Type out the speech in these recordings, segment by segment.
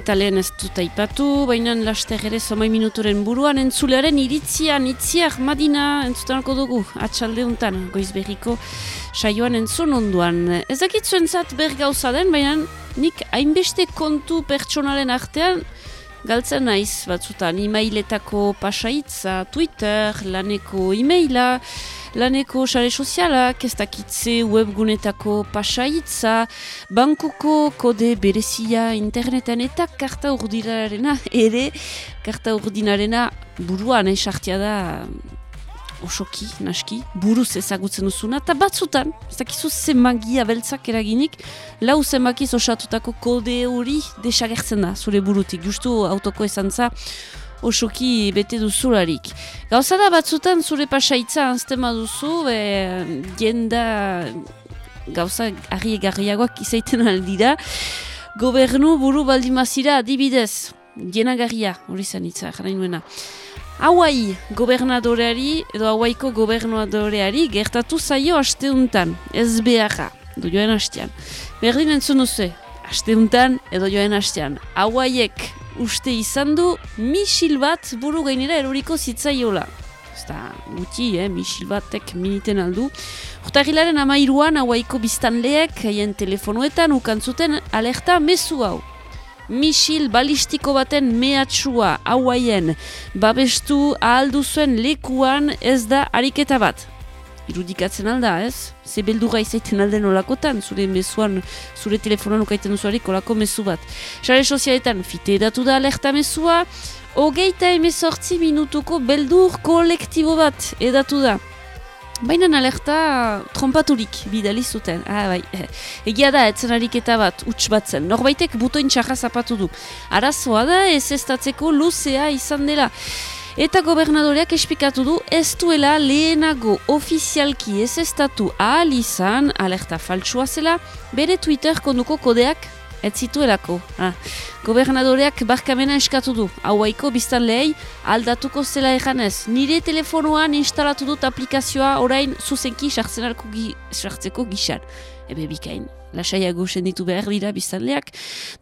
Eta lehen ez dut aipatu, baina laster ere zomai minuturen buruan entzulearen iritzian, itziak madina entzutanako dugu, atxalde untan, goiz berriko saioan entzun onduan. Ez dakit zuen zat ber gauza den, baina nik hainbeste kontu pertsonalen artean galtzen naiz batzutan, e-mailetako pasaitza, Twitter, laneko e-maila, laneko sare sozialak, ez dakitze webgunetako pasaitza, bankuko kode berezia internetan eta karta urdinarena ere, karta urdinarena buruan esartia da osoki, naski, buruz ezagutzen duzuna, eta batzutan, ez dakizu zenbagi abeltzak eraginik, lau zenbakiz osatutako kode hori desagertzen da, zure burutik, justu autoko ezantza, osoki bete duzularik. Gauza da batzutan zure pasaitza anztema duzu, e, jenda gauza argi egarriagoak izaiten aldira, gobernu buru baldimazira adibidez, jenagarria, hori zen itza, jara inuena. Hauai gobernadoreari edo hauaiko gobernadoreari gertatu zaio asteuntan, ez beharra, du joen hastean. Berdin entzun duzu, asteuntan edo joen hastean. Hauaiek uste izan du misil bat buru gainera eroriko zitzaiola. Eta guti, eh, misil batek miniten aldu. Urtagilaren amairuan hauaiko biztanleek haien telefonoetan ukantzuten alerta mezu hau. Misil balistiko baten mehatxua hauaien babestu ahaldu zuen lekuan ez da ariketa bat irudikatzen alda, ez? Ze beldura izaiten alden olakotan, zure mezuan, zure telefonan ukaiten duzuarik olako mezu bat. Sare sozialetan, fite edatu da alerta mezua, hogeita emezortzi minutuko beldur kolektibo bat edatu da. Baina alerta trompaturik bidali zuten. Ah, bai. Egia da, etzen ariketa bat, utx batzen. Norbaitek butoin txarra zapatu du. Arazoa da, ez ez luzea izan dela. Eta gobernadoreak espikatu du ez duela lehenago ofizialki ez estatu ahal izan, alerta faltsua zela, bere Twitter konduko kodeak ez zituelako. Ah. Gobernadoreak barkamena eskatu du, hauaiko biztan lehei aldatuko zela eganez. Nire telefonoan instalatu dut aplikazioa orain zuzenki sartzeko gixan. Ebe bikain lasaiago senditu behar dira biztanleak.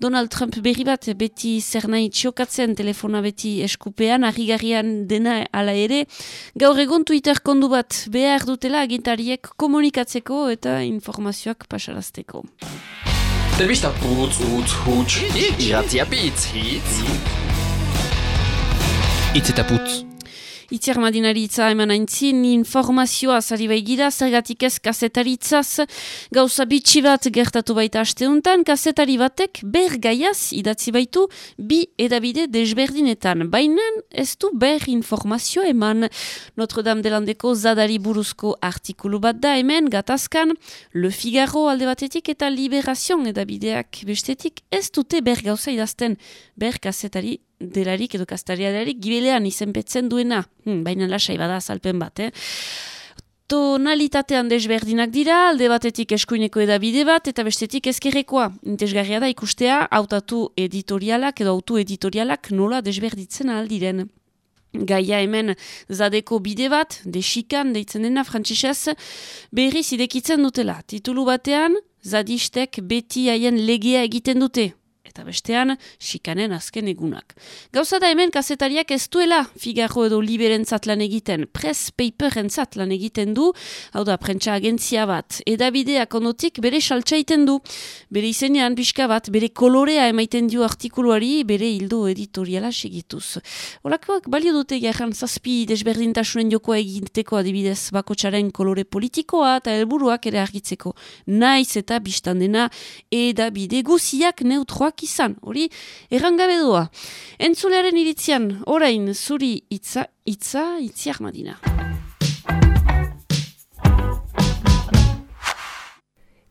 Donald Trump berri bat beti zer nahi txokatzen telefona beti eskupean, ahigarrian dena ala ere. Gaur egon Twitter kondu bat behar dutela agintariek komunikatzeko eta informazioak pasarazteko. Telebista putz, utz, huts, iratzia pitz, hitz. Itz eta putz. Itziar madinaritza eman aintzin informazioa zari baigira, zergatik ez kasetaritzaz gauza bitxi bat gertatu baita asteuntan, kasetari batek ber gaiaz idatzi baitu bi edabide desberdinetan. Baina ez du ber informazio eman. Notre Dame de Landeko zadari buruzko artikulu bat da hemen, gatazkan, Le Figaro alde batetik eta Liberation edabideak bestetik ez dute ber idazten ber kasetari delarik edo kastaria delarik gibelean izenpetzen duena, hmm, baina lasai bada azalpen bat, eh? Tonalitatean desberdinak dira, alde batetik eskuineko edabide bat, eta bestetik ezkerrekoa. Intesgarria da ikustea, autatu editorialak edo autu editorialak nola desberditzen aldiren. Gaia hemen zadeko bide bat, desikan, deitzen dena frantzisez, berri zidekitzen dutela. Titulu batean, zadistek beti haien legea egiten dute eta bestean, xikanen azken egunak. Gauza da hemen kazetariak ez duela Figaro edo Liberen lan egiten, press paperen lan egiten du, hau da, prentsa agentzia bat, edabideak onotik bere saltsaiten du, bere izenean pixka bat, bere kolorea emaiten dio artikuluari, bere hildo editoriala segituz. Horakoak balio dute garen zazpi desberdintasunen jokoa egiteko adibidez bakotxaren kolore politikoa eta helburuak ere argitzeko. Naiz eta biztan dena edabide guziak neutroak izan, hori errangabe doa. Entzulearen iritzian, orain zuri itza, itza, itziak madina.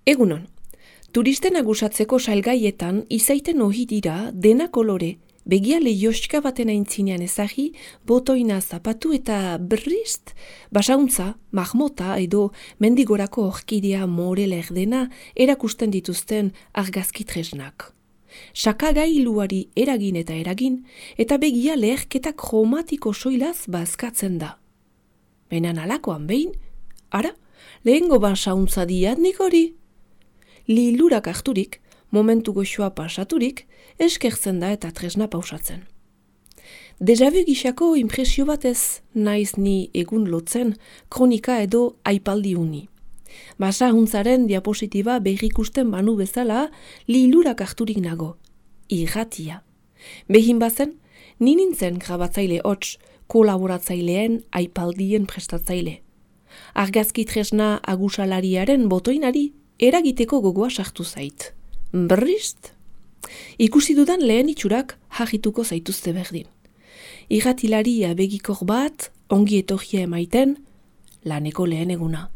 Egunon, turisten agusatzeko salgaietan izaiten ohi dira dena kolore, begiale joska baten aintzinean ezagi, botoina zapatu eta berrizt, basauntza, mahmota edo mendigorako orkidea morele erdena erakusten dituzten argazkitresnak sakagailuari eragin eta eragin, eta begia leherketak kromatiko soilaz bazkatzen da. Baina alakoan behin, ara, lehengo basauntza diat nik hori. Lilurak harturik, momentu goxoa pasaturik, eskertzen da eta tresna pausatzen. Dejavu gixako impresio batez, naiz ni egun lotzen, kronika edo aipaldi uni. Basa huntzaren diapositiba behikusten banu bezala, lilurak harturik nago. Irratia. Behin bazen, ni nintzen grabatzaile hots, kolaboratzaileen aipaldien prestatzaile. Argazki tresna agusalariaren botoinari eragiteko gogoa sartu zait. Berrizt? Ikusi dudan lehen itxurak hagituko zaituzte berdin irratilaria begikor bat, ongi etorria emaiten, laneko lehen eguna.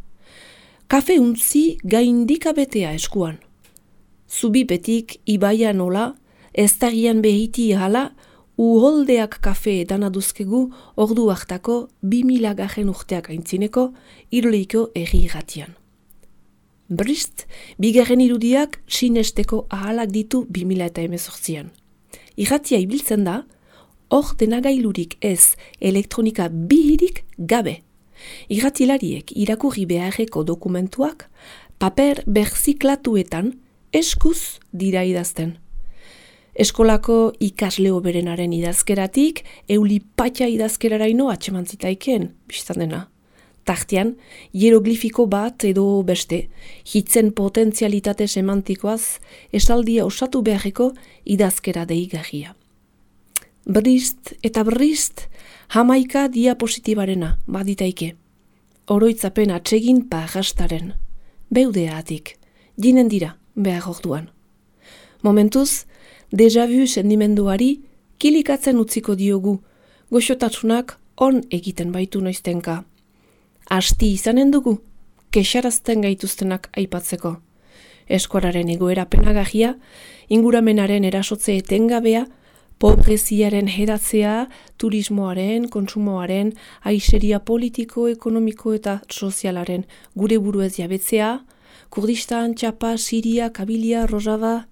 Kafe untzi gaindikabetea eskuan. Zubipetik ibaia nola, ez tagian behiti hala, uholdeak kafe edan aduzkegu ordu hartako bimila garen urteak aintzineko iruleiko erri irratian. Brist, bigarren irudiak sinesteko ahalak ditu bimila eta emezortzian. Irratia ibiltzen da, hor denagailurik ez elektronika bihirik gabe. Iratilariek irakurri beharreko dokumentuak paper berziklatuetan eskuz dira idazten. Eskolako ikasleo berenaren idazkeratik euli patxa idazkeraraino atxemantzitaiken, biztan dena. Tartian, hieroglifiko bat edo beste, hitzen potentzialitate semantikoaz, esaldia osatu beharreko idazkera deigarria. Brist eta brist hamaika diapositibarena baditaike. Oroitzapen atsegin pagastaren. Beudeatik, jinen dira behar orduan. Momentuz, deja vu sendimenduari kilikatzen utziko diogu, goxotatsunak on egiten baitu noiztenka. Asti izanen dugu, kexarazten gaituztenak aipatzeko. Eskoraren egoera penagahia, inguramenaren erasotze etengabea, pobreziaren hedatzea, turismoaren, konsumoaren, aiseria politiko, ekonomiko eta sozialaren gure buruez jabetzea, Kurdistan, Txapa, Siria, Kabilia, Rojava,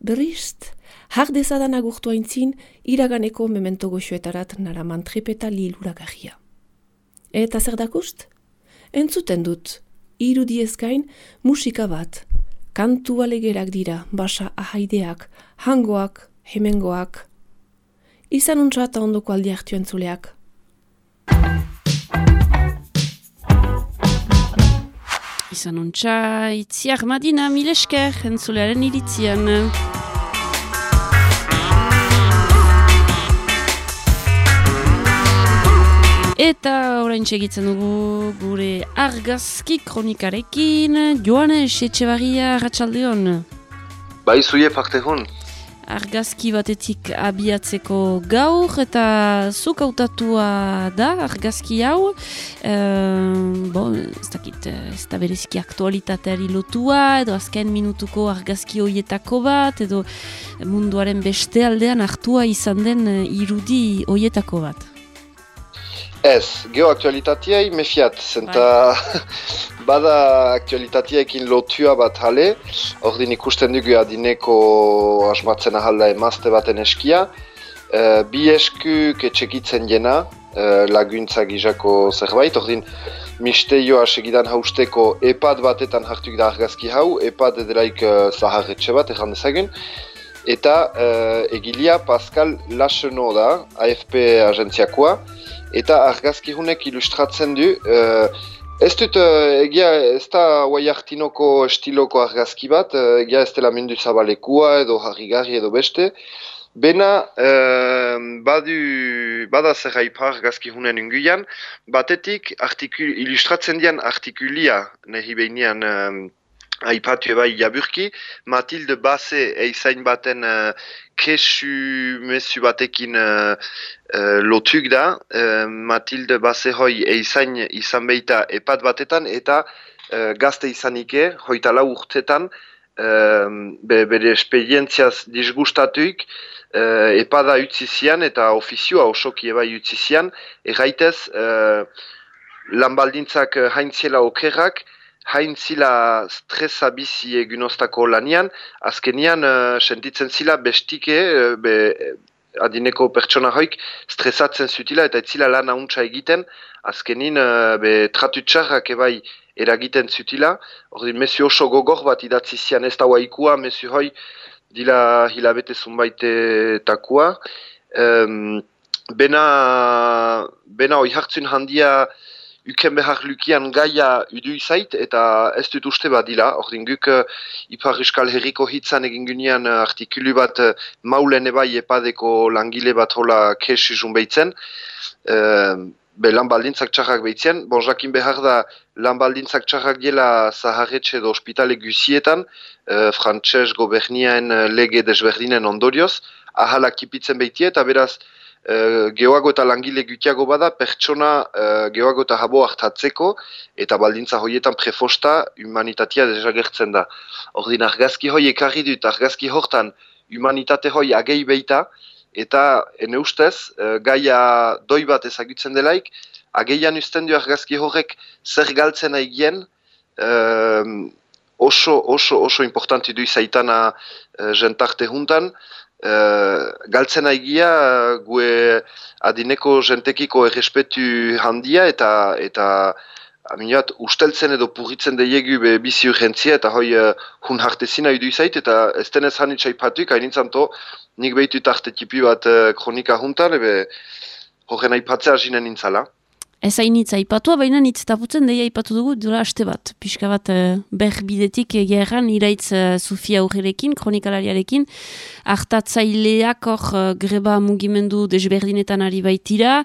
berrizt, har dezadan agurtu haintzin, iraganeko memento goxoetarat nara mantrepeta liluragarria. Eta zer dakust? Entzuten dut, irudiezkain musika bat, kantu alegerak dira, basa ahaideak, hangoak, hemengoak. Izan untsa eta ondoko aldi hartu entzuleak. Izan untsa, itziar madina milesker entzulearen iritzian. Eta orain txegitzen dugu gure argazki kronikarekin, Joanes Etxebarria Ratxaldeon. Bai, zuie parte hon argazki batetik abiatzeko gaur eta zuk hautatua da argazki hau. E, bon, ez dakit ez da bereziki aktualitateari lotua edo azken minutuko argazki hoietako bat edo munduaren beste aldean hartua izan den eh, irudi hoietako bat Ez, geoaktualitateai mefiat, zenta bai. bada aktualitateekin lotua bat jale, ordin ikusten dugu adineko asmatzen ahalda emazte baten eskia, e, bi esku ketxekitzen jena, e, laguntza gizako zerbait, ordin misteioa segidan hausteko epad batetan hartuk da argazki hau, epad edelaik e, zaharretxe bat, erran dezagun, eta e, egilia Pascal Laseno da, AFP agentziakoa, eta argazki hunek ilustratzen du, uh, ez dut uh, egia ez da guai hartinoko estiloko argazki bat, uh, egia ez dela mundu zabalekua edo harrigarri edo beste, Bena, uh, badu, bada zer haipa argazki hunen unguian, batetik ilustratzen dian artikulia, nahi behinean Aipatu ebai jaburki, Matilde Basse eizain baten uh, kesu mesu batekin uh, uh, lotuk da. Uh, Matilde Basse hoi eizain izan behita epat batetan eta uh, gazte izanike, hoita lau urtetan, uh, be, bere esperientziaz disgustatuik, uh, epada utzizian eta ofizioa osoki ebai utzizian, erraitez uh, lanbaldintzak haintziela okerrak, hain zila stresa bizi egunoztako lanian, azkenian uh, sentitzen zila bestike, uh, be, adineko pertsona hoik stresatzen zutila eta etzila lan hauntza egiten, azkenin uh, be, tratutxarrak ebai eragiten zutila, hori mesu oso gogor bat idatzi zian ez da waikua, mesu hoi dila hilabete zunbaite takua, um, bena, bena oi hartzun handia uken behar lukian gaia udu izait, eta ez dut uste bat dila, ordin guk uh, Ipar Euskal Herriko hitzan egin gunean uh, artikulu bat uh, maulen ebai epadeko langile bat hola kes izun behitzen, uh, be lan baldintzak txarrak behitzen, bon jakin behar da lan baldintzak txarrak dela zaharretxe edo ospitale guzietan, uh, frantxez goberniaen lege desberdinen ondorioz, ahalak kipitzen behitie, eta beraz, Uh, geoago eta langile gutiago bada pertsona uh, geoago eta habo hartatzeko eta baldintza hoietan prefosta humanitatea desagertzen da. Ordin argazki hoi ekarri dut argazki hortan humanitate hoi agei beita eta ene ustez uh, gaia doi bat ezagutzen delaik ageian usten du argazki horrek zer galtzen aigien oso oso oso importanti du izaitana uh, jentarte juntan galtzen aigia gue adineko jentekiko errespetu handia eta eta aminat usteltzen edo purritzen deiegu be bizi urgentzia eta hoi uh, hun hartezina idu izait eta ez denez hanitza ipatuk hain to nik behitu tarte tipi bat uh, kronika juntan ebe horren aipatzea jinen nintzala. Ez hainitza ipatua, baina nitz taputzen deia ipatu dugu dura haste bat. Piska bat uh, berbidetik egeran iraitz uh, Sofia Urrerekin, kronikalariarekin. Artatzaileak hor uh, greba mugimendu desberdinetan ari baitira,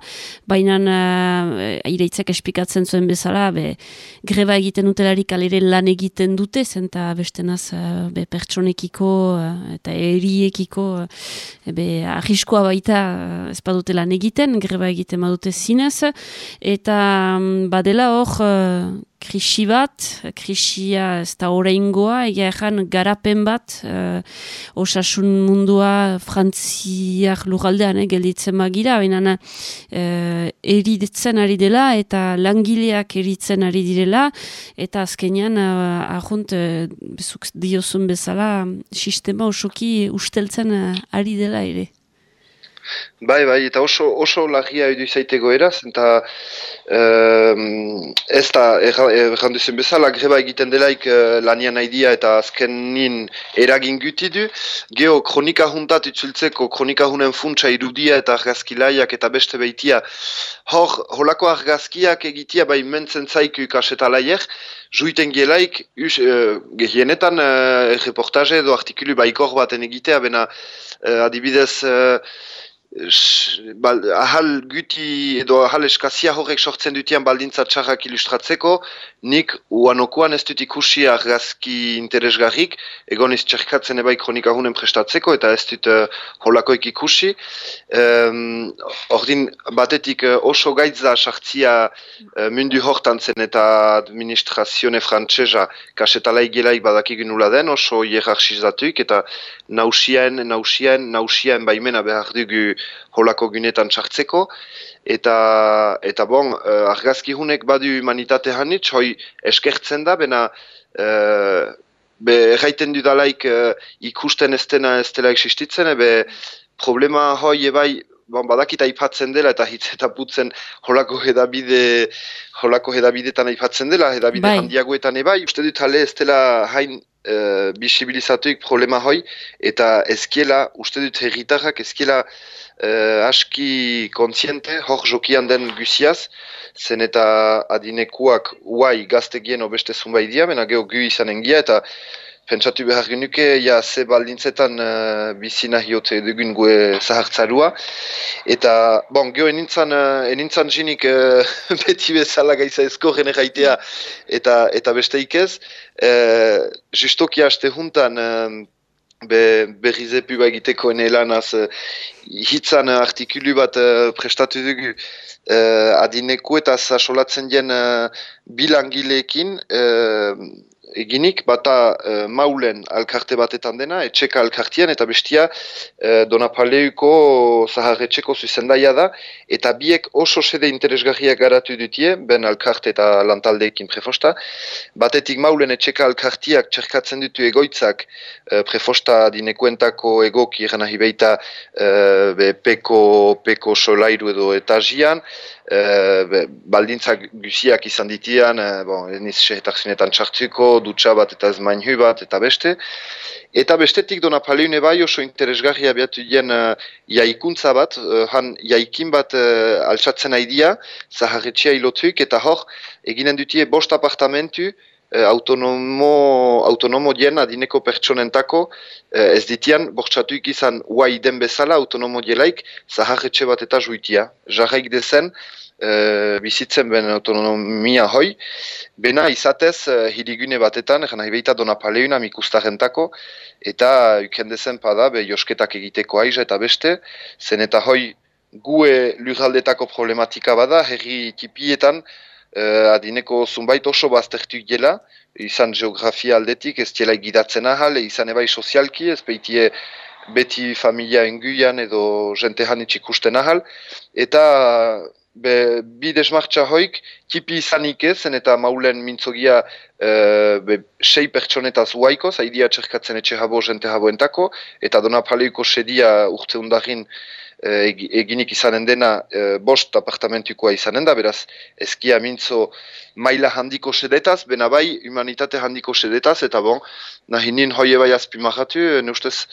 baina uh, iraitzak espikatzen zuen bezala, be, greba egiten utelarik alere lan egiten dute, zenta bestenaz uh, be, pertsonekiko eta eriekiko uh, be, ahiskoa baita ez badute lan egiten, greba egiten badute zinez, eta mm, badela hor uh, krisi bat, krisia ez da horreingoa, egia garapen bat, uh, osasun mundua frantziak lugaldean eh, gelditzen magira, baina uh, eritzen ari dela eta langileak eritzen ari direla, eta azkenean uh, ahunt uh, bezuk diozun bezala sistema osoki usteltzen ari dela ere. Bai, bai, eta oso, oso lagia edu izaiteko eraz, eta um, ez da, erran duzen bezala, greba egiten delaik uh, lanian nahi eta azkenin eragin guti du. Geo, kronika juntat itzultzeko, kronika junen funtsa irudia eta argazkilaiak eta beste behitia. Hor, holako argazkiak egitia bai mentzen zaiku kaseta laier, Juiten gelaik, us, uh, gehienetan uh, reportaje edo artikulu baikor baten egitea, bena uh, adibidez Bal, ahal guti edo ahal eskazia horrek sortzen dutian baldintza txarrak ilustratzeko, nik uanokoan ez dut ikusi argazki interesgarrik, egon ez txerkatzen ebai kronika hunen prestatzeko, eta ez dut uh, holakoik ikusi. Um, ordin batetik uh, oso gaitza sartzia uh, mundu hortan zen eta administrazione frantsesa kasetalai gelaik badakigun nula den, oso hierarchizatuik, eta nausien, nausien, nausien baimena behar dugu holako gunetan txartzeko, eta, eta bon, uh, argazki hunek badu humanitate hanitz, hoi eskertzen da, bena uh, be erraiten dudalaik uh, ikusten ez dena ez dela existitzen, ebe problema hoi ebai bon, badakita ipatzen dela eta hitz eta putzen holako hedabide holako hedabidetan aipatzen dela, hedabide bai. handiagoetan ebai, uste dut hale ez dela hain uh, bisibilizatuik problema hoi, eta ezkiela, uste dut herritarrak ezkiela uh, aski kontziente, hor jokian den guziaz, zen eta adinekuak uai gaztegien obeste zunbai dia, bena geho gu izan engia, eta pentsatu behar genuke, ja, ze baldintzetan uh, bizina hiote dugun gue zahartzarua. Eta, bon, geho enintzan, uh, enintzan jinik uh, beti bezala gaiza ezko generaitea eta, eta beste ikez. Uh, justoki haste juntan, be, berriz epu egiteko ene lanaz uh, hitzan artikulu bat uh, prestatu dugu. Uh, adineku eta zasolatzen dien uh, bilangileekin uh, eginik, bata uh, maulen alkarte batetan dena, etxeka alkartian, eta bestia uh, Donapaleuko zaharretxeko zuzendaia da, eta biek oso sede interesgarriak garatu dutie, ben alkarte eta lantaldeekin prefosta. Batetik maulen etxeka alkartiak txerkatzen ditu egoitzak uh, prefosta dinekuentako egoki gana hibeita uh, be, peko, peko solairu edo etajian, uh, baldintzak guziak izan ditian, uh, bon, eniz sehetarzinetan txartuko, dutxa bat eta ezmainhu bat eta beste. Eta bestetik dona paleune bai oso interesgarria behatu dien uh, jaikuntza bat, uh, han jaikin bat uh, altsatzen aidia, zaharretxia ilotuik, eta hor, eginen dutie bost apartamentu, autonomo, autonomo dien adineko pertsonentako, uh, ez ditian, bortxatuik izan uai den bezala autonomo dielaik, zaharretxe bat eta juitia. Jarraik dezen, uh, bizitzen ben autonomia hoi, bena izatez uh, hirigune batetan, jena hibeita dona paleuna mikustarentako, eta ukendezen pada, be josketak egiteko aiza eta beste, zen eta hoi gue lurraldetako problematika bada, herri tipietan, uh, adineko zunbait oso baztertu gela, izan geografia aldetik, ez tiela gidatzen ahal, izan ebai sozialki, ez beitie beti familia enguian edo jente hanitxik usten ahal, eta be, bi desmartza hoik, tipi izanik ez, eta maulen mintzogia e, sei pertsonetaz uaiko, zaidia txerkatzen etxe habo, jente habo entako, eta dona paleiko sedia urte undarin eginik izanen dena e, bost apartamentukoa izanen da, beraz, eskia mintzo maila handiko sedetaz, bena bai, humanitate handiko sedetaz, eta bon, nahi nin hoi ebai azpimahatu, ne ustez,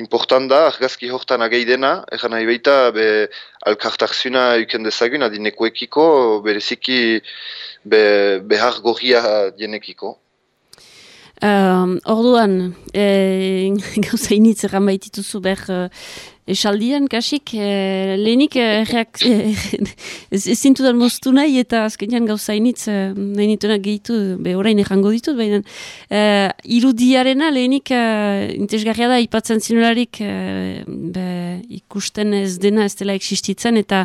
important da, argazki hortan ageidena, egan nahi baita, be, alkartarzuna euken dezagun, adinekuekiko, bereziki be, behar gorria dienekiko. Uh, orduan, e, gauza initz erran baitituzu behar esaldian, kasik, e, lehenik e, reak, e, ez, ez zintudan moztu nahi eta azkenean gauza initz, e, nahi nituenak gehitu, be orain errango ditut, baina e, irudiarena lehenik e, intezgarria da ipatzen zinularik e, be, ikusten ez dena ez dela existitzen eta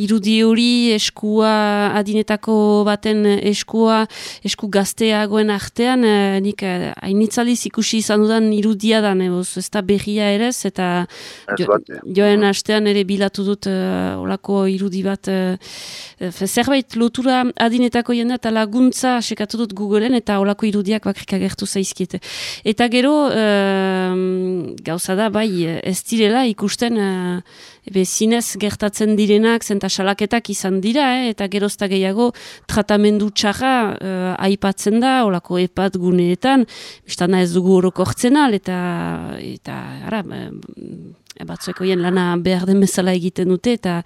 irudi hori eskua adinetako baten eskua, esku gazteagoen artean, e, nik hainitzaliz ikusi izan dudan irudia da, ez da berria ere, eta joen astean ere bilatu dut uh, olako irudi bat uh, zerbait lotura adinetako jendea eta laguntza sekatu dut Googleen eta olako irudiak bakrik agertu zaizkiete. Eta gero uh, gauza da bai ez direla ikusten uh, ebe zinez gertatzen direnak zenta salaketak izan dira eta gerozta gehiago tratamendu txarra uh, aipatzen da olako epat guneetan biztana ez dugu orokortzen al eta eta ara, batzuek hoien lana behar den bezala egiten dute eta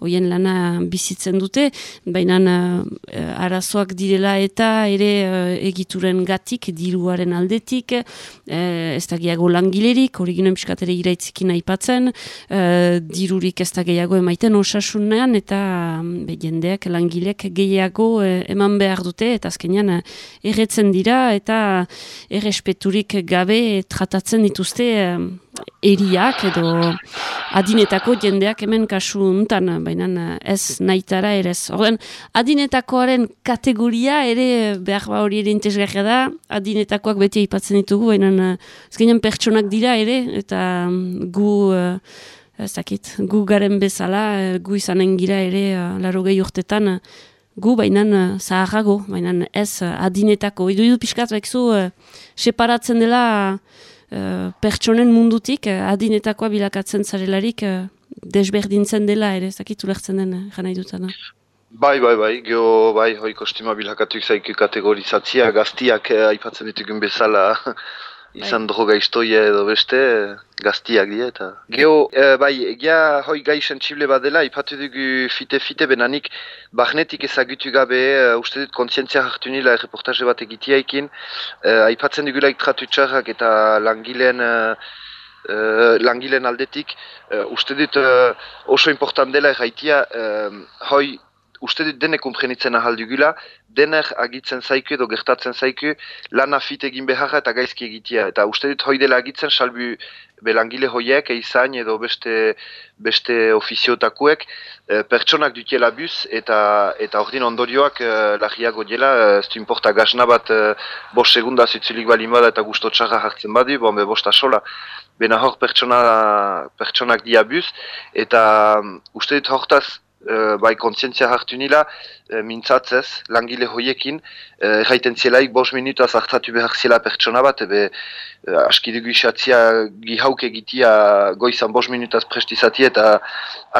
hoien lana bizitzen dute, baina uh, arazoak direla eta ere uh, egituren gatik, diruaren aldetik, uh, ez da gehiago langilerik, hori ginen piskatere iraitzikin aipatzen, uh, dirurik ez da gehiago emaiten osasunean eta be, jendeak langilek gehiago eman behar dute eta azkenean uh, erretzen dira eta errespeturik gabe tratatzen dituzte eriak edo adinetako jendeak hemen kasu untan, baina ez naitara ere ez. Horren, adinetakoaren kategoria ere behar ba hori ere intezgarria da, adinetakoak beti aipatzen ditugu, baina ezkenean pertsonak dira ere, eta gu... Ez dakit, gu garen bezala, gu izanen gira ere, laro gehi urtetan, gu bainan zaharrago, bainan ez adinetako. Idu idu pixkat, zu, separatzen dela Eh, pertsonen mundutik uh, adinetakoa bilakatzen zarelarik uh, desberdintzen dela ere, zakitu lehtzen den jana idutana. Bai, bai, bai, geho, bai, hoi kostima bilakatuk zaiku kategorizatzia, gaztiak aipatzen ditugun bezala izan bai. droga istoia edo beste, gaztiak dira eta... Geo, e, bai, egia hoi gai sensible bat dela, ipatu dugu fite-fite benanik, bahnetik ezagutu gabe, uh, uste dut kontzientzia hartu nila reportaje bat egitiaikin, uh, aipatzen dugu laik tratu txarrak eta langileen... Uh, langileen aldetik, uh, uste dut uh, oso important dela erraitia, uh, hoi uste dut denek umprenitzen ahaldugula, denek agitzen zaiku edo gertatzen zaiku lan afit egin beharra eta gaizki egitea. Eta uste dut hoi dela agitzen salbu belangile hoiek eizan edo beste, beste ofiziotakuek e, pertsonak dutiela buz eta eta ordin ondorioak e, lagiago dela, ez du importa gazna bat e, bost segunda zitzilik balin bada eta gustotxarra hartzen badu, bon, be bost asola. Bena hor pertsona, pertsonak diabuz eta um, uste dut hortaz uh, bai kontzientzia hartu nila uh, mintzatzez langile hoiekin uh, erraiten zielaik bos minuta zartatu behar zela pertsona bat ebe uh, askidugu isatzia gihauk egitia goizan bos minutaz prestizati eta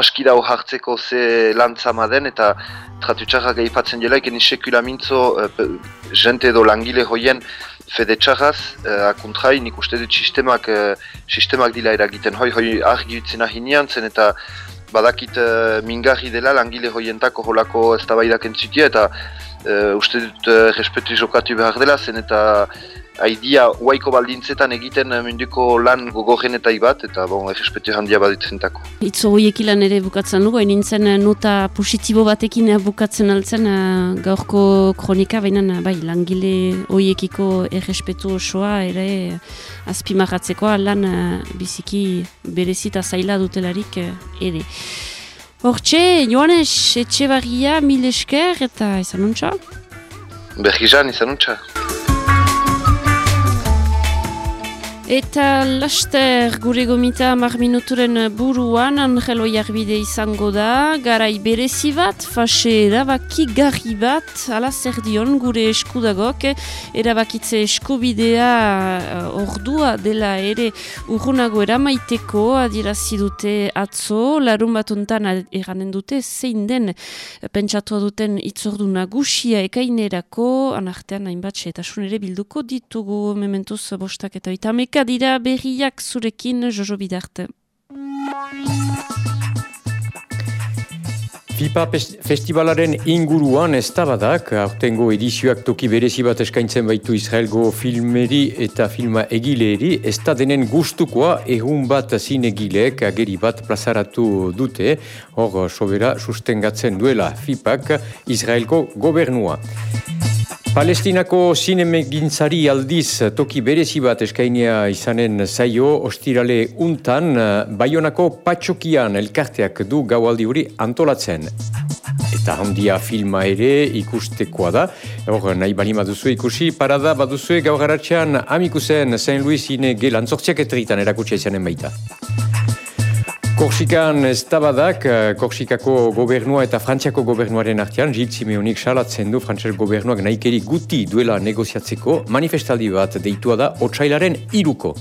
askida hartzeko ze lantzama den eta tratutxarra gaipatzen dela ekin sekula mintzo uh, jente edo langile hoien fede txarraz, uh, akuntrai, nik uste dut sistemak, uh, sistemak dila eragiten, hoi hoi argi utzina hinean zen eta badakit uh, mingarri dela langile hoientako holako ez da entzutia eta uh, uste dut uh, respetu jokatu behar dela zen eta haidia uaiko baldintzetan egiten eh, munduko lan gogorren eta ibat, eta bon, errespetu handia baditzen tako. Itzo hoiek ilan ere bukatzen dugu, nintzen eh, nota positibo batekin eh, bukatzen altzen gaurko kronika, baina bai, langile hoiekiko errespetu osoa ere azpimarratzekoa lan biziki berezita zaila dutelarik ere. Hortxe, Joanes, etxe barria, mil esker eta izan nuntza? Bergizan, izan nuntza. Eta laster gure gomita mar minuturen buruan angelo jarbide izango da, garai berezi bat, fase erabaki garri bat, ala zer dion gure eskudagok, erabakitze eskubidea uh, ordua dela ere urgunago eramaiteko adirazi dute atzo, larun bat ontan eranen dute, zein den pentsatu duten itzordu nagusia ekainerako, anartean hainbat eta ere bilduko ditugu. Mementuz bostak eta itameka dira berriak zurekin Jojo Bidarte. FIPA festivalaren inguruan ez tabadak, aurtengo edizioak toki berezi bat eskaintzen baitu Israelgo filmeri eta filma egileeri, ez da denen gustukoa egun bat zinegileek ageri bat plazaratu dute, hor sobera sustengatzen duela FIPAk Israelko gobernua. Palestinako zinemegintzari aldiz toki berezi bat eskainia izanen zaio ostirale untan Baionako patxokian elkarteak du gaualdi hori antolatzen. Eta handia filma ere ikustekoa da. Hor, nahi bali duzu ikusi, parada baduzu gau garatxean amikusen Saint Louis ine gelan zortziak etritan erakutsia izanen baita. Korsikan ez tabadak, eh, Korsikako gobernua eta Frantziako gobernuaren artean, Gilles Simeonik salatzen du Frantziak gobernuak nahikeri guti duela negoziatzeko, manifestaldi bat deitua da otxailaren iruko.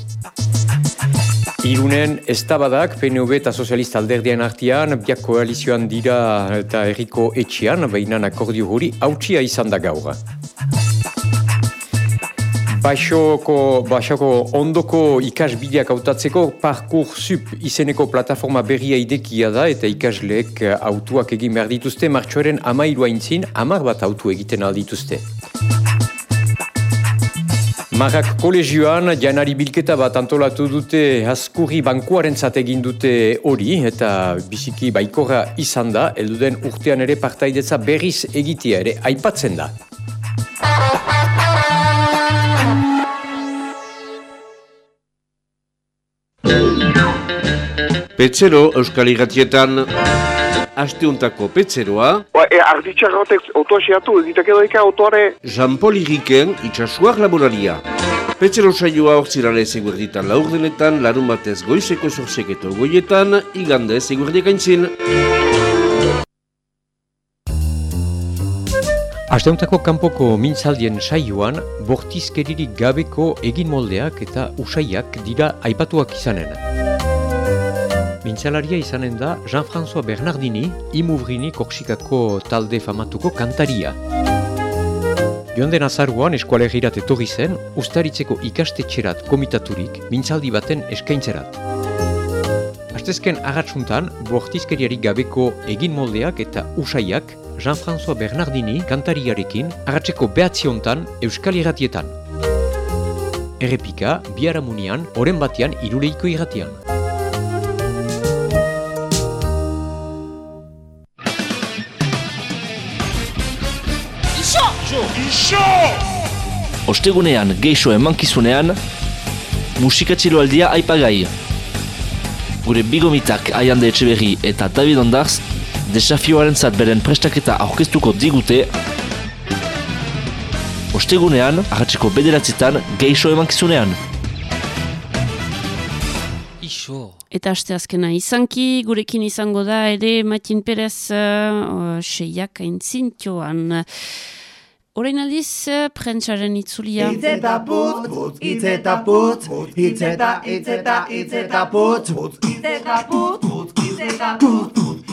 Irunen ez tabadak, PNV eta Sozialista alderdian artean, biak koalizioan dira eta erriko etxian, behinan akordio hori, hautsia izan da gaur. Baixoko, baixoko ondoko ikasbideak hautatzeko parkour sup izeneko plataforma berria idekia da eta ikasleek autuak egin behar dituzte martxoaren amairua intzin, amar bat autu egiten aldituzte. Marrak kolegioan janari bilketa bat antolatu dute askurri bankuaren egin dute hori eta biziki baikorra izan da, elduden urtean ere partaidetza berriz egitea ere aipatzen da. Petzero Euskal Igatietan. Asteuntako Petzeroa. Ba, e, Arditxarrotek otoa xeatu, ditak edo otoare Jean-Paul Iriken itxasuak laboraria. Petzero saioa orzirale eguerditan laurdenetan Larun batez goizeko zorzeketo goietan Igande eguerdiak aintzin Asteuntako kanpoko mintzaldien saioan Bortizkeririk gabeko egin moldeak eta usaiak dira aipatuak izanen Mintzalaria izanen da Jean-François Bernardini, imuvrini korsikako talde famatuko kantaria. Joan den azaruan eskualegirat etorri zen, ustaritzeko ikastetxerat komitaturik mintzaldi baten eskaintzerat. Astezken agatsuntan, bortizkeriarik gabeko egin moldeak eta usaiak Jean-François Bernardini kantariarekin agatzeko behatziontan euskal irratietan. Errepika, biaramunian, oren batean iruleiko irratian. Ostegunean geixo emankizunean, musikatxilo aldia aipagai. Gure bigomitak aiande etxeberri eta David Ondarz, desafioaren zat beren prestaketa aurkeztuko digute, Ostegunean, ahatzeko bederatzitan, geixo emankizunean. Eta aste azkena izanki, gurekin izango da ere Matin Perez uh, seiak aintzintioan. Horein aldiz, prentsaren itzulia. Itzeta putz, putz, itzeta putz, itzeta, itzeta, itzeta putz, itzeta putz, itzeta putz,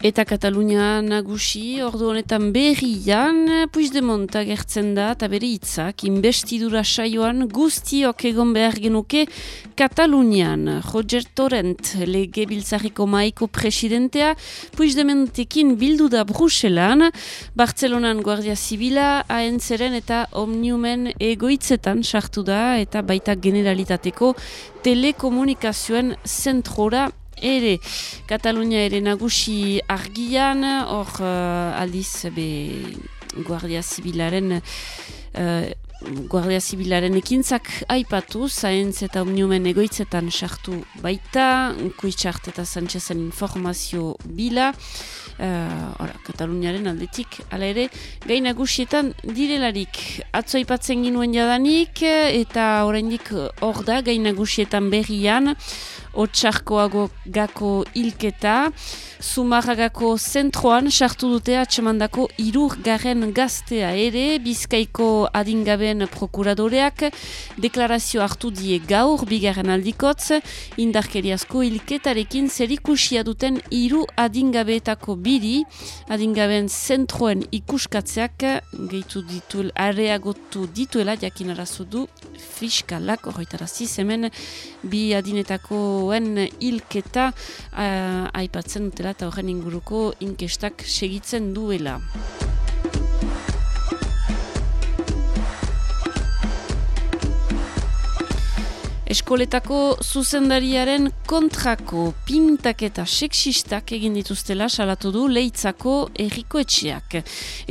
Eta Katalunia nagusi, ordu honetan berrian, Puigdemont agertzen da, eta bere hitzak, investidura saioan guztiok egon behar genuke Katalunian. Roger Torrent, lege biltzareko maiko presidentea, Puigdemontekin bildu da Bruselan, Bartzelonan Guardia Zibila, ANZren eta Omniumen egoitzetan sartu da, eta baita generalitateko telekomunikazioen zentrora ere Katalunia ere nagusi argian, hor uh, aldiz be Guardia Zibilaren uh, Guardia Zibilaren ekintzak aipatu, zaintz eta omniumen egoitzetan sartu baita, kuitsart eta Sanchezen informazio bila, uh, Kataluniaren aldetik, ala ere, gai nagusietan direlarik atzo aipatzen ginuen jadanik, eta oraindik hor da, gai nagusietan berrian, Otsarkoago gako ilketa, Zumarragako zentroan sartu dute atxemandako irur garen gaztea ere, bizkaiko adingaben prokuradoreak, deklarazio hartu die gaur, bigarren aldikotz, indarkeriazko ilketarekin zerikusia duten iru adingabeetako biri, adingaben zentroen ikuskatzeak, gehitu ditu, areagotu dituela, jakin du, fiskalak, horretarazi, hemen bi adinetakoen ilketa uh, aipatzen dutela eta horren inguruko inkestak segitzen duela. Eskoletako zuzendariaren kontrako pintaketa seksistak egin dituztela salatu du leitzako erriko etxeak.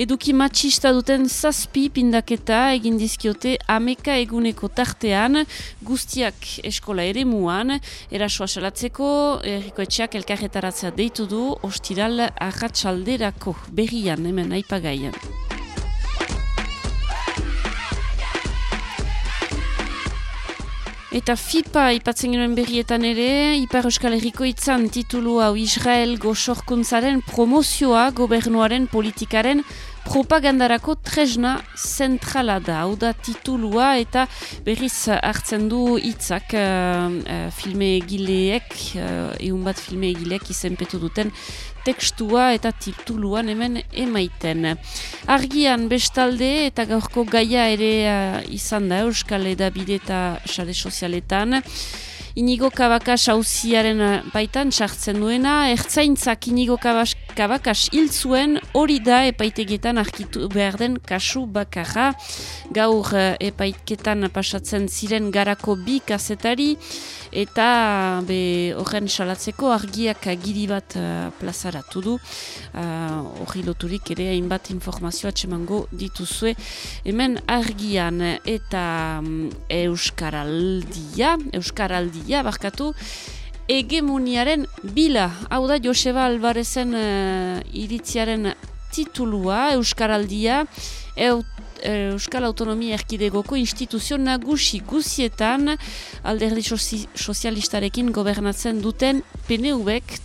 Eduki matxista duten zazpi pintaketa egin dizkiote ameka eguneko tartean guztiak eskola ere muan, erasoa salatzeko erriko etxeak elkarretaratzea deitu du ostiral ahatsalderako berrian hemen aipagaian. Eta FIPA ipatzen genuen berrietan ere, Ipar Euskal Herriko itzan titulu hau Israel goxorkuntzaren promozioa gobernuaren politikaren propagandarako tresna zentrala da. Hau da titulua eta berriz hartzen du hitzak uh, uh, filme egileek, uh, egun bat filme egileek izenpetu duten tekstua eta tituluan hemen emaiten. Argian bestalde eta gaurko gaia ere uh, izan da Euskal Edabide eta sare sozialetan. Inigo Kabakas hauziaren eh, baitan sartzen duena, ertzaintzak Inigo Kabakas hil zuen hori da epaitegetan arkitu behar den kasu bakarra. Gaur eh, epaiketan pasatzen ziren garako bi kazetari eta be horren salatzeko argiak giri bat uh, plazaratu du. Horri uh, loturik ere hainbat informazioa txemango dituzue. Hemen argian eta um, Euskaraldia, Euskaraldia ja, barkatu, hegemoniaren bila. Hau da, Joseba Albarezen uh, iritziaren titulua, Euskaraldia, eu, Euskal Autonomia Erkidegoko instituzio nagusi guzietan alderdi sozialistarekin gobernatzen duten PNU-ek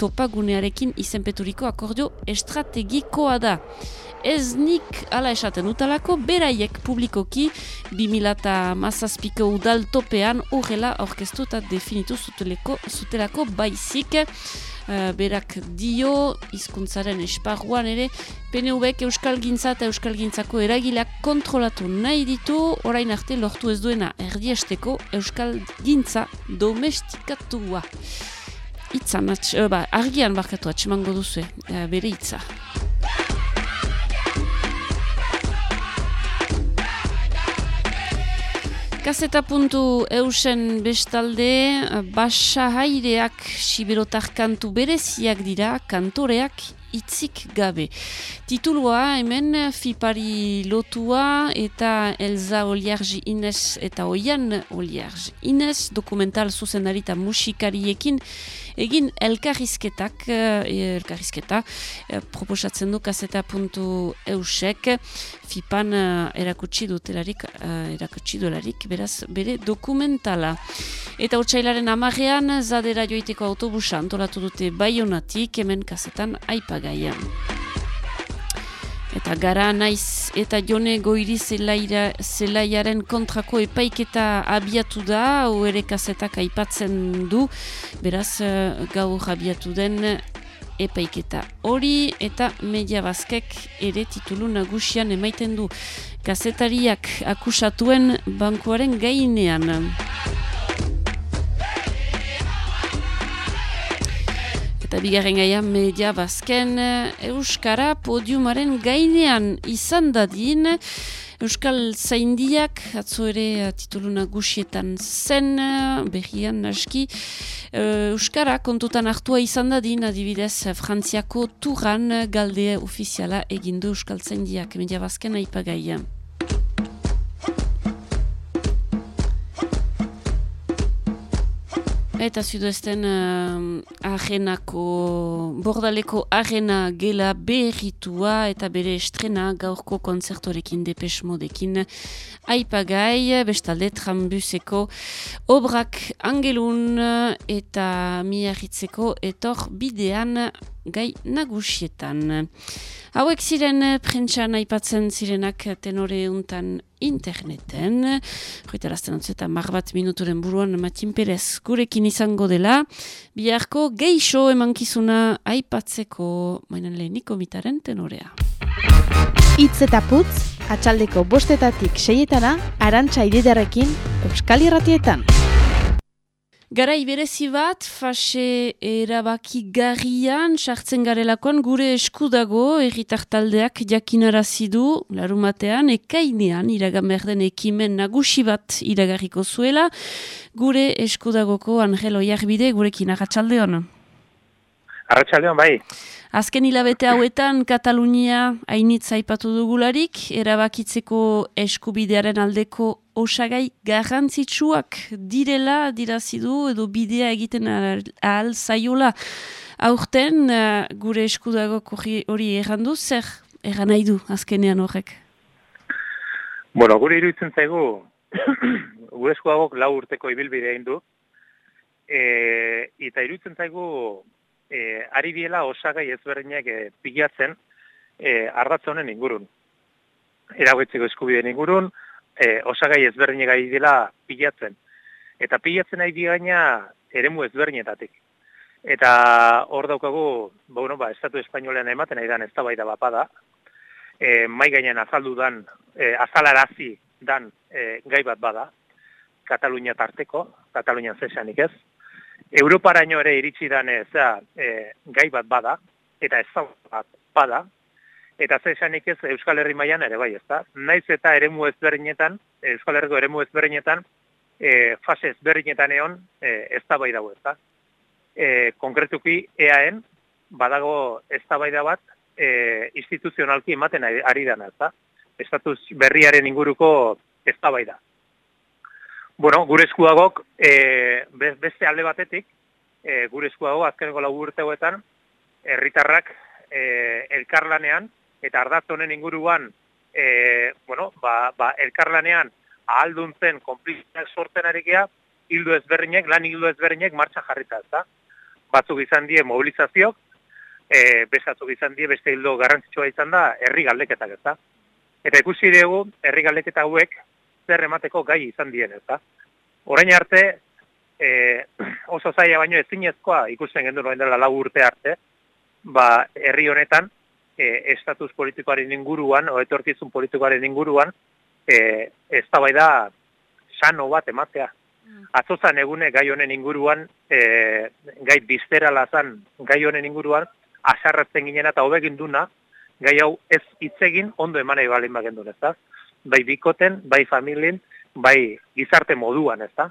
topagunearekin izenpeturiko akordio estrategikoa da ez nik ala esaten utalako, beraiek publikoki 2000 mazazpiko udal topean horrela orkestu eta definitu zuteleko, zutelako baizik uh, berak dio hizkuntzaren esparruan ere PNV-ek Euskal Gintza eta Euskal Gintzako eragileak kontrolatu nahi ditu orain arte lortu ez duena erdiesteko Euskal Gintza domestikatua. Itzan, uh, ba, argian barkatu atxemango duzu, uh, bere itza. Kaseta puntu eusen bestalde, basa haireak siberotar kantu bereziak dira, kantoreak itzik gabe. Titulua hemen Fipari lotua eta Elza Oliarji Inez eta Oian Oliarji Inez dokumental zuzenarita musikariekin egin elkarrizketak, eh, elkarrizketa, eh, proposatzen du kaseta puntu eusek, fipan uh, erakutsi dutelarik, erakutsi dutelarik, beraz, bere dokumentala. Eta utxailaren amarean, zadera joiteko autobusa antolatu dute baionatik, hemen kasetan aipagaian. Eta gara naiz eta jone goiri zelaira, zelaiaren kontrako epaiketa abiatu da, hau ere kasetak aipatzen du, beraz eh, gaur abiatu den epaiketa hori eta media bazkek ere titulu nagusian emaiten du kasetariak akusatuen bankuaren gainean. Eta bigarren gaia media bazken Euskara podiumaren gainean izan dadin Euskal Zaindiak, atzo ere tituluna gusietan zen, behian naski, Euskara kontutan hartua izan dadin, adibidez Frantziako turan galde ofiziala egindu Euskal Zaindiak, media bazken aipagaian. Eta zuduesten uh, agenako, bordaleko agena gela berritua eta bere estrena gaurko konzertorekin depesmodekin aipagai, bestalde trambuseko obrak angelun eta miarritzeko etor bidean gai nagusietan. Hauek ziren eh, prentxan aipatzen zirenak tenore untan interneten. Joitarazten ontzu eta mar bat minuturen buruan Matin Perez gurekin izango dela. Biharko geixo emankizuna aipatzeko mainan leheniko mitaren tenorea. Itz eta putz, atxaldeko bostetatik seietana, arantxa ididarekin, Euskal Irratietan. Gara iberezi bat, fase erabaki garrian, sartzen garelakoan, gure eskudago erritar taldeak jakinarazi du larumatean, ekainean, iragan den ekimen nagusi bat iragarriko zuela, gure eskudagoko Angelo Jarbide, gurekin, agatxalde hona? Arratxaldeon, bai. Azken hilabete hauetan Katalunia hainitz aipatu dugularik, erabakitzeko eskubidearen aldeko osagai garrantzitsuak direla dirazidu edo bidea egiten ahal zaiola. Aurten uh, gure eskudago hori errandu, zer erran nahi du azkenean horrek? Bueno, gure iruditzen zaigu, gure eskuagok lau urteko ibilbidea indu, e, eta iruditzen zaigu e, ari biela osagai ezberdinak e, pilatzen e, arratzonen ingurun. Eragoitzeko eskubideen ingurun, e, osagai ezberdinak ari dela pilatzen. Eta pilatzen ari gaina eremu ezberdinetatik. Eta hor daukagu, bueno, ba, Estatu Espainolean ematen ari dan ez da baita bapada, e, mai gainean azaldu dan, e, azalarazi dan e, gai bat bada, Katalunia tarteko, Katalunia zesanik ez, Europaraino ere iritsi danez, e, gai bat bada, eta ez bat bada, eta ze esanik ez Euskal Herri mailan ere bai, ezta? Naiz eta eremu ezberdinetan, Euskal Herriko eremu ezberdinetan, e, fase ezberdinetan egon, e, ez da bai dago, ezta? E, konkretuki, EAN, badago ez da bai da bat, e, instituzionalki ematen ari dana, ezta? Estatus berriaren inguruko ez da bai da. Bueno, gure eskuagok, e, beste alde batetik, e, gure eskuagok azkeneko lau urtegoetan, herritarrak e, elkarlanean, eta ardatz honen inguruan, e, bueno, ba, ba, elkarlanean ahalduntzen konplizioak sorten arikea, hildu ezberdinek, lan hildu ezberdinek martxa jarrita, ez Batzuk izan die mobilizazioak, e, besatzuk izan die beste hildo garrantzitsua izan da, herri galdeketak, ez Eta ikusi dugu, herri galdeketa hauek, zer emateko gai izan dien, ez da? Orain arte, e, oso zaila baino ezinezkoa ikusten gendu noen dela lau urte arte, ba, herri honetan, e, estatus politikoaren inguruan, o etorkizun politikoaren inguruan, e, ez da sano bat ematea. Mm. Atzozan egune gai honen inguruan, e, gai bizterala zan gai honen inguruan, asarratzen ginen eta hobegin duna, gai hau ez hitzegin ondo emanei balin bagendun, ez da? Bai bikoten, bai familien, bai gizarte moduan, ez da?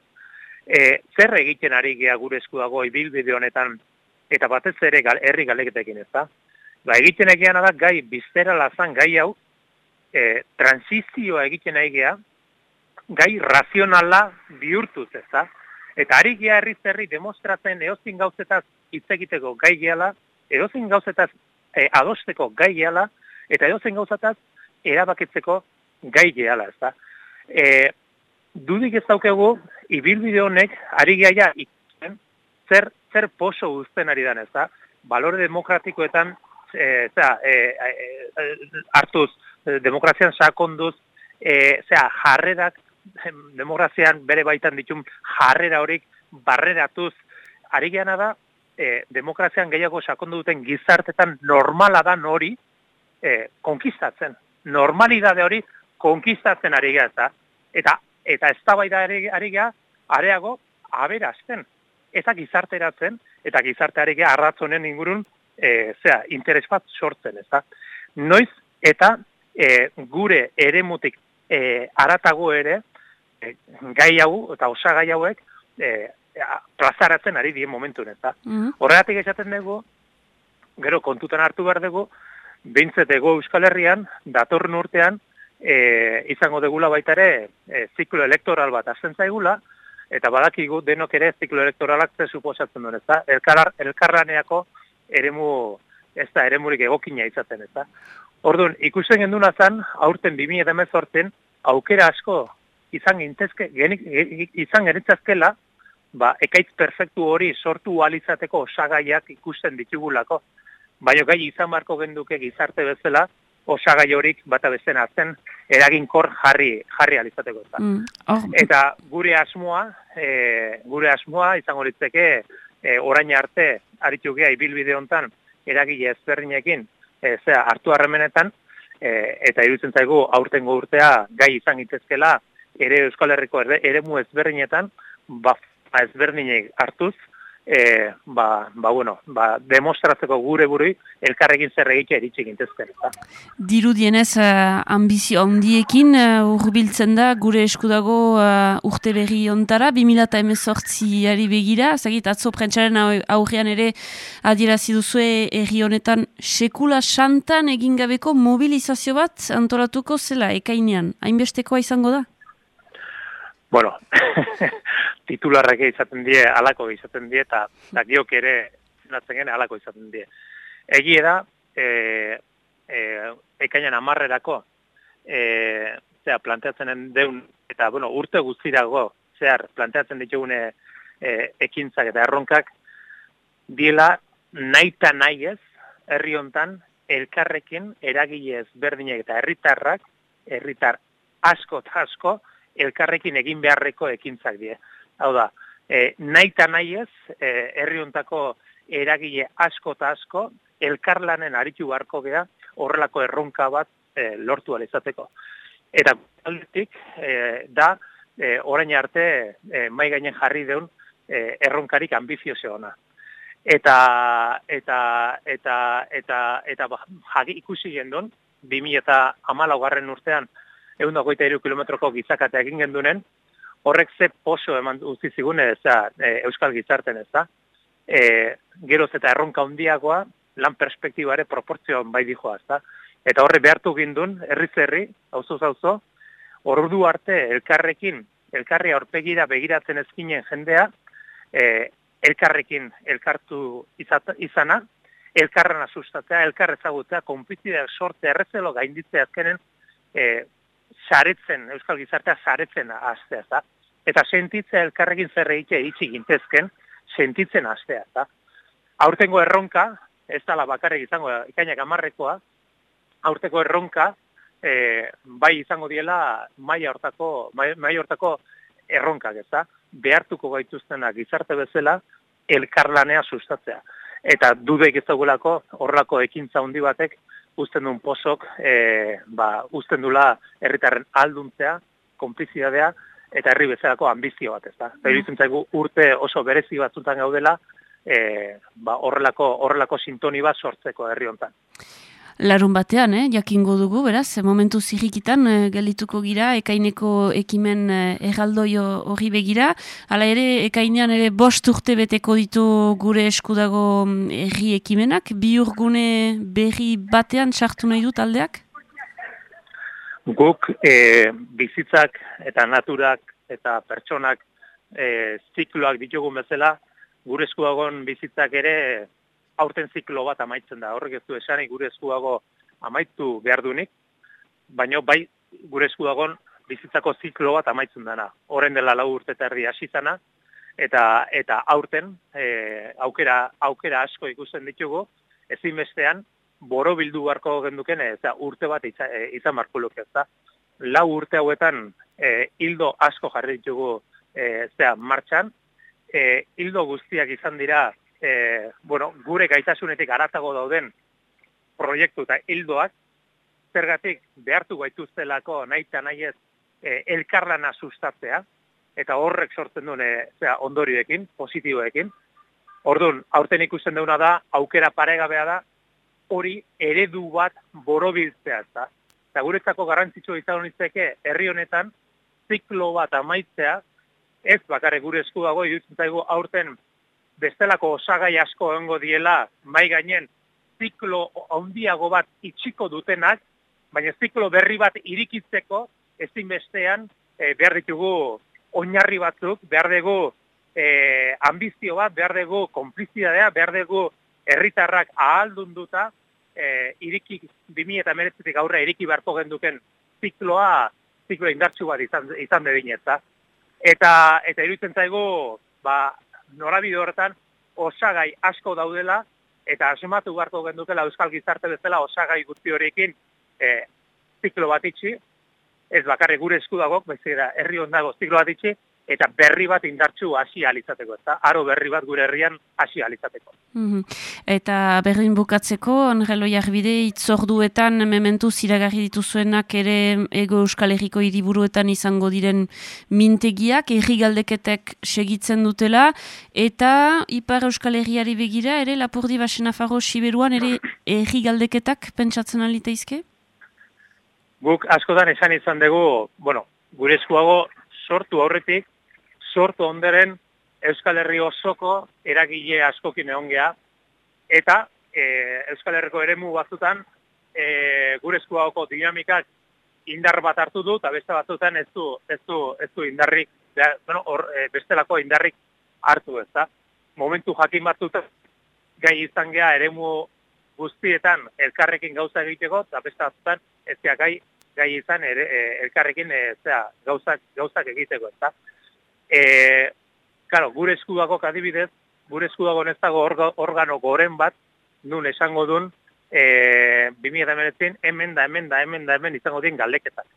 E, zer egiten ari gea gure esku dago ibilbide honetan, eta batez ere gal, herri galeketekin, ez da? Ba, egiten egian da, gai biztera lazan gai hau, e, transizioa egiten ari gea, gai razionala bihurtuz, ez? Eta ari gea herri zerri demostratzen eozin gauzetaz hitz egiteko gai gehala, eozin gauzetaz e, adosteko gai gehala, eta eozin gauzetaz erabakitzeko gai gehala, ez da? E, dudik ez daukegu, ibilbide honek, ari geha ikusten, zer, zer poso guzten ari dan, ez da? Balore demokratikoetan, e, zera, e, e, hartuz, demokrazian sakonduz, e, zera, jarrerak, demokrazian bere baitan ditun jarrera horik barreratuz, ari geana da, e, demokrazian gehiago sakondu duten gizartetan normala da hori e, konkistatzen. Normalidade hori konkistatzen ari geha, eta eta ez da ari, geha, areago, aberazten. Eta gizarteratzen, eta gizarteari geha arratzonen ingurun, e, zera, interes bat sortzen, ez da. Noiz, eta e, gure eremutik e, aratago ere, e, gai hau eta osagai hauek e, plazaratzen ari dien momentu eta. Mm Horregatik esaten dugu, gero kontutan hartu behar dugu, behintzet ego Euskal Herrian, datorren urtean, e, izango degula baita ere, e, ziklo elektoral bat azten zaigula, eta badakigu denok ere ziklo elektoralak ze suposatzen duen, ezta? Elkar, elkarraneako eremu, ez da, eremurik egokina izaten, ezta? Orduan, ikusten genduna zan, aurten 2018 aukera asko izan gintezke, genik, izan genitzazkela, ba, ekaitz perfektu hori sortu alizateko osagaiak ikusten ditugulako. Baina gai izan marko genduke gizarte bezala, osagai horik bata bezen hartzen eraginkor jarri jarri alizateko. Mm, oh. Eta gure asmoa, e, gure asmoa izango litzeke e, orain arte aritu gea ibilbide hontan eragile ezberdinekin, e, zera hartu harremenetan, e, eta irutzen zaigu aurtengo urtea gai izan gitezkela ere Euskal Herriko eremu ezberdinetan, ba, ezberdinek hartuz, e, ba, ba, bueno, ba, demostratzeko gure burui elkarrekin zer egitea eritxe gintezken. Diru dienez, uh, ambizio handiekin uh, urbiltzen da gure eskudago uh, urte berri ontara, 2018 ari begira, zagit, atzo prentsaren aurrean ere adierazi duzue erri honetan sekula santan egingabeko mobilizazio bat antolatuko zela ekainean, hainbestekoa izango da? Bueno, titularrak izaten die, alako izaten die, eta da, giok ere zenatzen gene alako izaten die. Egi da, e, e, ekainan amarrerako, e, zera, planteatzen deun, eta, bueno, urte guztirago, zehar, planteatzen ditugune e, ekintzak eta erronkak, diela nahi eta nahi ez, herri hontan, elkarrekin, eragilez berdinek eta herritarrak, herritar asko eta asko, elkarrekin egin beharreko ekintzak die. Hau da, e, nahi eta nahi ez, e, herri eragile asko eta asko, elkarlanen aritu beharko gea, horrelako erronka bat e, lortu alizateko. Eta aldetik, e, da, e, orain arte, e, mai gainen jarri deun, e, erronkarik ambizioze ona. Eta, eta, eta, eta, eta, ba, jagi ikusi gendun, 2000 eta garren urtean, egun dagoita iru kilometroko gizakatea egin gendunen, horrek ze poso eman utzi zigun ez e, Euskal Gizarten ez da. E, geroz eta erronka handiagoa lan perspektibare proportzioan bai dijoa ez da. Eta horre behartu gindun, herri zerri, hauzo zauzo, ordu arte elkarrekin, elkarri aurpegira begiratzen ezkinen jendea, e, elkarrekin elkartu izat, izana, elkarren asustatzea, elkar ezagutzea, konpitideak sorte errezelo gainditzea azkenen, e, saretzen, euskal gizartea saretzen astea, da? Eta sentitzea elkarrekin zer egite itxi gintezken, sentitzen astea, da? Aurtengo erronka, ez dala bakarrik izango ikainak amarrekoa, aurteko erronka, e, bai izango diela maila hortako, maila hortako erronkak, ez da? Behartuko gaituztena gizarte bezala, elkarlanea sustatzea. Eta dudeik ez dugulako, horrelako ekintza handi batek, usten duen posok, e, ba, usten dula herritarren alduntzea, konplizidadea, eta herri bezalako ambizio bat, ez da. Mm. zaigu urte oso berezi batzutan gaudela, e, ba, horrelako, horrelako sintoni bat sortzeko herri hontan. Larun batean, eh, jakingo dugu, beraz, momentu zirrikitan eh, gelituko gira, ekaineko ekimen eh, erraldoio hori begira. Hala ere, ekainean ere bost urte beteko ditu gure eskudago mm, erri ekimenak, bi urgune berri batean sartu nahi dut aldeak? Guk e, bizitzak eta naturak eta pertsonak e, zikloak ditugun bezala, gure eskudagon bizitzak ere aurten ziklo bat amaitzen da. Horrek ez du esanik gure eskuago amaitu behar dunik, baina bai gure eskuagon bizitzako ziklo bat amaitzen dana. Horren dela lau urte eta erdi hasizana, eta, eta aurten e, aukera, aukera asko ikusten ditugu, ezin bestean, boro bildu beharko genduken, ez urte bat e, izan marko ez da. Lau urte hauetan e, hildo asko jarri ditugu e, zera, martxan, e, hildo guztiak izan dira e, bueno, gure gaitasunetik aratago dauden proiektu eta hildoak, zergatik behartu gaituztelako nahi eta nahi ez e, elkarlana sustatzea, eta horrek sortzen duen e, zera, ondorioekin, positiboekin. Orduan, aurten ikusten duna da, aukera paregabea da, hori eredu bat borobiltzea, eta, eta guretzako garrantzitsua izan honitzeke, herri honetan, ziklo bat amaitzea, ez bakarre gure esku dago, irutzen zaigu aurten bestelako osagai asko egongo diela mai gainen ziklo handiago bat itxiko dutenak, baina ziklo berri bat irikitzeko ezin bestean e, behar ditugu oinarri batzuk, behar dugu e, ambizio bat, behar dugu konplizidadea, behar dugu herritarrak ahaldunduta e, iriki 2000 eta meretzitik aurre iriki beharko genduken zikloa, ziklo indartsu bat izan, izan bedinetza. Eta, eta iruditzen zaigu, ba, norabide horretan osagai asko daudela eta asmatu beharko gendukela euskal gizarte bezala osagai guzti horiekin e, ziklo bat itxi, ez bakarri gure eskudagok, bezera herri ondago ziklo bat itxi, eta berri bat indartsu hasi alizateko, eta aro berri bat gure herrian hasi alizateko. Mm Eta berrin bukatzeko, Angelo Jarbide, itzorduetan mementu ziragarri dituzuenak ere ego euskal herriko hiriburuetan izango diren mintegiak, erri galdeketek segitzen dutela, eta ipar euskal herriari begira, ere lapurdi basen afago siberuan, ere erri galdeketak pentsatzen aliteizke? Guk askotan esan izan dugu, bueno, gure eskuago sortu aurretik, sortu onderen Euskal Herri osoko eragile askokin egon geha, eta e, Euskal Herriko eremu batzutan e, gure eskuagoko dinamikak indar bat hartu du, eta beste batzutan ez du, ez du, ez du indarrik, bueno, or, e, bestelako indarrik hartu ez da. Momentu jakin batzutan gai izan geha eremu guztietan elkarrekin gauza egiteko, eta beste batzutan ez gai gai izan ere, e, elkarrekin e, zera, gauzak, gauzak egiteko, ez E, claro, gure eskudako kadibidez, gure eskudako ez dago organo goren bat, nun esango duen, e, 2000 hemen da, hemen da, hemen da, hemen izango dien galdeketak.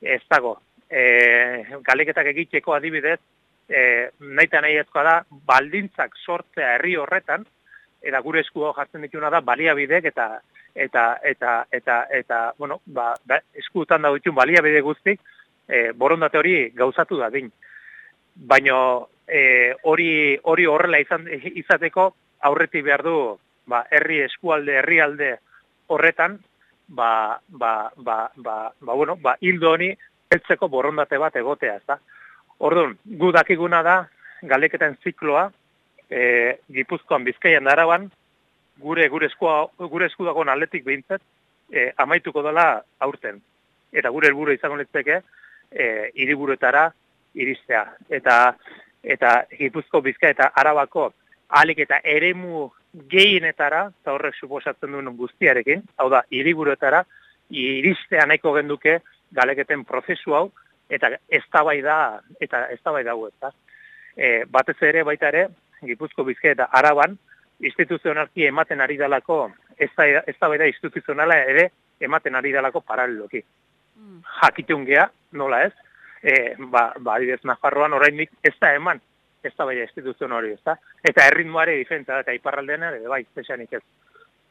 Ez dago, e, galdeketak egiteko adibidez, e, nahi eta nahi ezkoa da, baldintzak sortzea herri horretan, eta gure eskudago jartzen dituna da, baliabidek eta eta eta eta eta bueno, ba, ba eskutan da ditun baliabide guztik, e, borondate hori gauzatu da din. Baino e, hori hori horrela izan izateko aurreti behar du ba, herri eskualde herrialde horretan ba, ba, ba, ba, ba, bueno, ba, hildo honi heltzeko borondate bat egotea, ezta. Orduan, gu dakiguna da galeketen zikloa e, Gipuzkoan Bizkaian daraban gure gure eskua gure esku dagoen atletik behintzat e, amaituko dela aurten eta gure helburu izango litzeke eh hiriburuetara iristea eta eta Gipuzko Bizka eta Arabako alik eta eremu gehienetara eta horrek suposatzen duen guztiarekin hau da hiriburuetara iristea nahiko genduke galeketen prozesu hau eta eztabaida eta eztabaida hau eta e, batez ere baita ere Gipuzko Bizka eta Araban instituzionalki ematen ari dalako, ez da instituzionala ere ematen ari dalako paraleloki. Mm. Jakitun geha, nola ez, e, ba, ba adibidez Nafarroan oraindik ez da eman, ez da bera instituzion hori, ez da? Eta erritmoare diferenta eta iparraldean ere, bai, zesanik ez.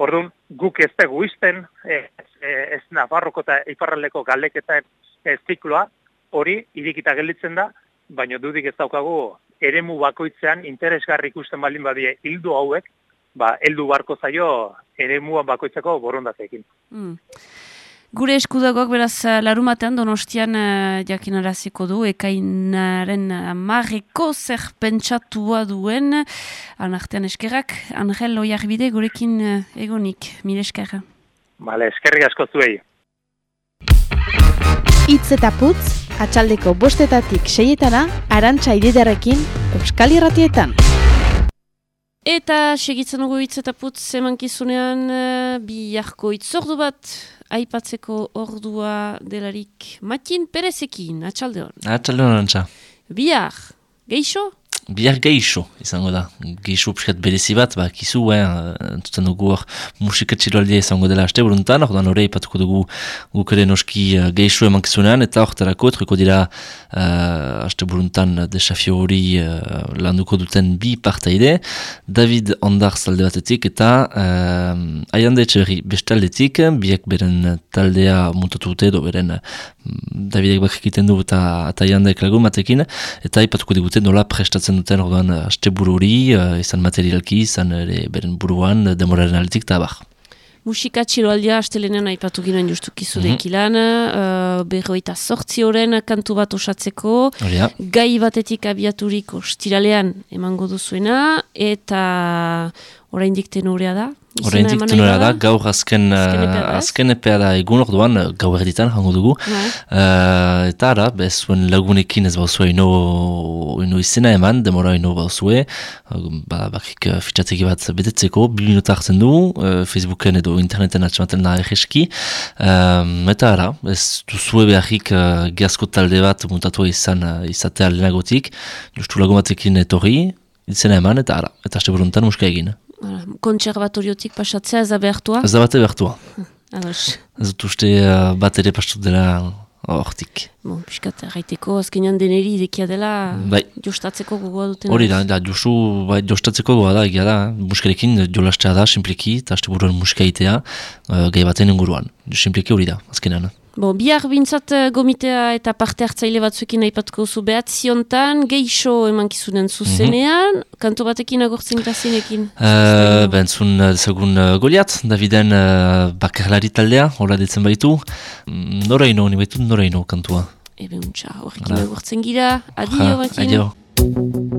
Orduan, guk ez dugu izten, e, e, ez Nafarroko eta iparraldeko galdeketan e, zikloa, hori, irikita gelditzen da, baina dudik ez daukagu eremu bakoitzean interesgarri ikusten baldin badie hildu hauek, ba, eldu barko zaio ere muan bakoitzako borondateekin. Mm. Gure eskudagoak beraz eh, larumatean donostian uh, jakinaraziko du ekainaren marreko zer pentsatua duen anartean eskerrak Angel Oiarbide gurekin uh, egonik, mire eskerra. Bale, eskerrik asko zuei. Itz eta putz, atxaldeko bostetatik seietana, arantxa ididarekin, Euskal Irratietan. Eta segitzen dugu hitz eta putz emankizunean uh, bi jarko itzordu bat aipatzeko ordua delarik Matin Perezekin, atxaldeon. Atxaldeon, antza. Bihar, geixo? Bihar geixo, izango da. Geixo piskat berezi bat, ba, kizu, eh, entzutzen dugu hor musika txiloaldia izango dela aste buruntan, ordan hori ipatuko dugu guk ere noski uh, geixo eman eta hor terako, truko dira uh, aste buruntan desafio hori uh, landuko duten bi partaide, David Ondar zalde batetik, eta uh, aiande etxeberri bestaldetik, biak beren taldea muntatu dute, do beren Davidek bak egiten du eta, eta aiandek lagun batekin, eta ipatuko digute nola prestatzen duten orduan aste buru hori, uh, izan materialki, izan ere beren buruan, demoraren altik eta bar. Musika txiroaldia astelenean aipatu ginen justukizu mm -hmm. uh, berroita sortzi horren kantu bat osatzeko, Oria. gai batetik abiaturik ostiralean emango duzuena, eta oraindik tenorea da. Tenora nahi da, gaur azken, Azken epea da, ez? azken epea da egun orduan, uh, gau erditan jango dugu. Uh, eta ara, bez zuen lagunekin ez bauzue ino, ino izena eman, demora ino bauzue, ba, bakik fitxategi bat betetzeko, bi minuta hartzen du, uh, Facebooken edo interneten atxamaten da egeski. Um, eta ara, ez duzue beharrik uh, geazko talde bat mutatu izan uh, izatea lehenagotik, justu lagun batekin etorri, izena eman, eta ara, eta aste buruntan muska egin. Hala, Kontserbatoriotik pasatzea ez da behartua? Ez da bate behartua. Ados. Ez dut uste uh, bat ere pastut dela hortik. Bon, piskat, erraiteko, azkenean deneri idekia dela Bai. jostatzeko gogoa duten. Hori da, da, josu, bai, jostatzeko goa da, egia da, muskarekin jolastea da, simpliki, eta aste buruan muska itea, uh, gai baten inguruan. Simpliki hori da, azkenean. Bon, bihar bintzat eh, gomitea eta parte hartzaile batzuekin aipatuko zu behatziontan, geixo emankizunen zuzenean, kanto batekin agortzen grazinekin. Uh, bentzun, uh, segun uh, Goliat, Daviden uh, bakarlari taldea, hola ditzen baitu. Mm, Noraino, ni baitu noraino kantua. Ebe untxa, horrekin agortzen gira. Adio, Matin. Adio.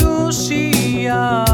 Itxusia Hor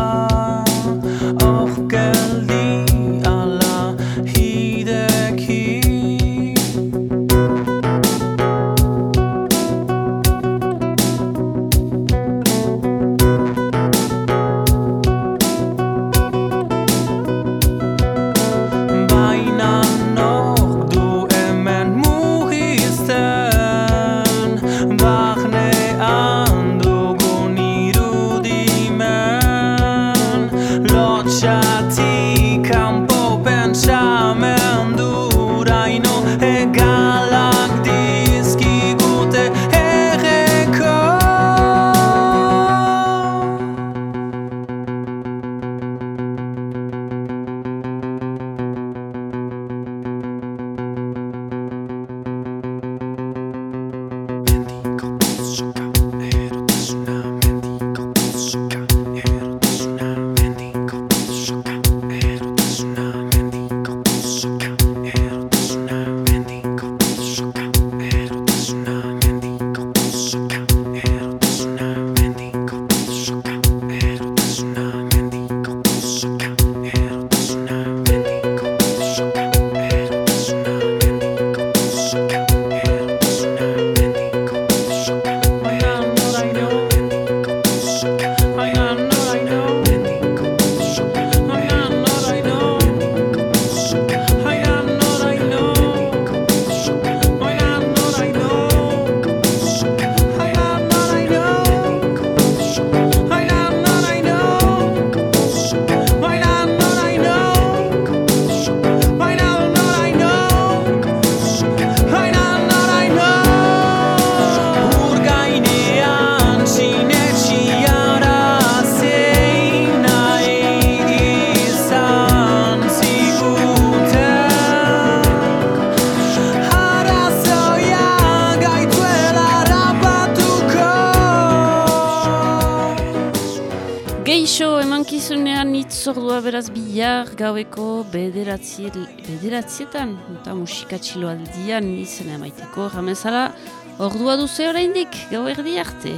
bederatzietan, eta musika txiloaldian izena emaiteko, jamezala, ordua duze oraindik gau erdi arte.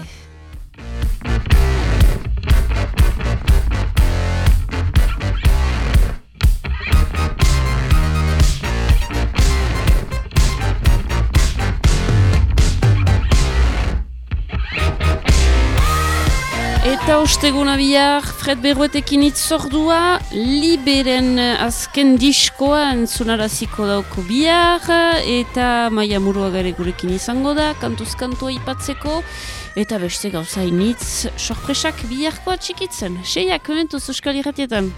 Osteguna bihar, Fred Berruetekin itzordua, Liberen azken diskoa entzunaraziko dauko bihar, eta Maia Muruagare gurekin izango da, kantuzkantua ipatzeko, eta beste gauza initz, sorpresak biharkoa txikitzen. Seiak, komentuz Euskal Irratietan.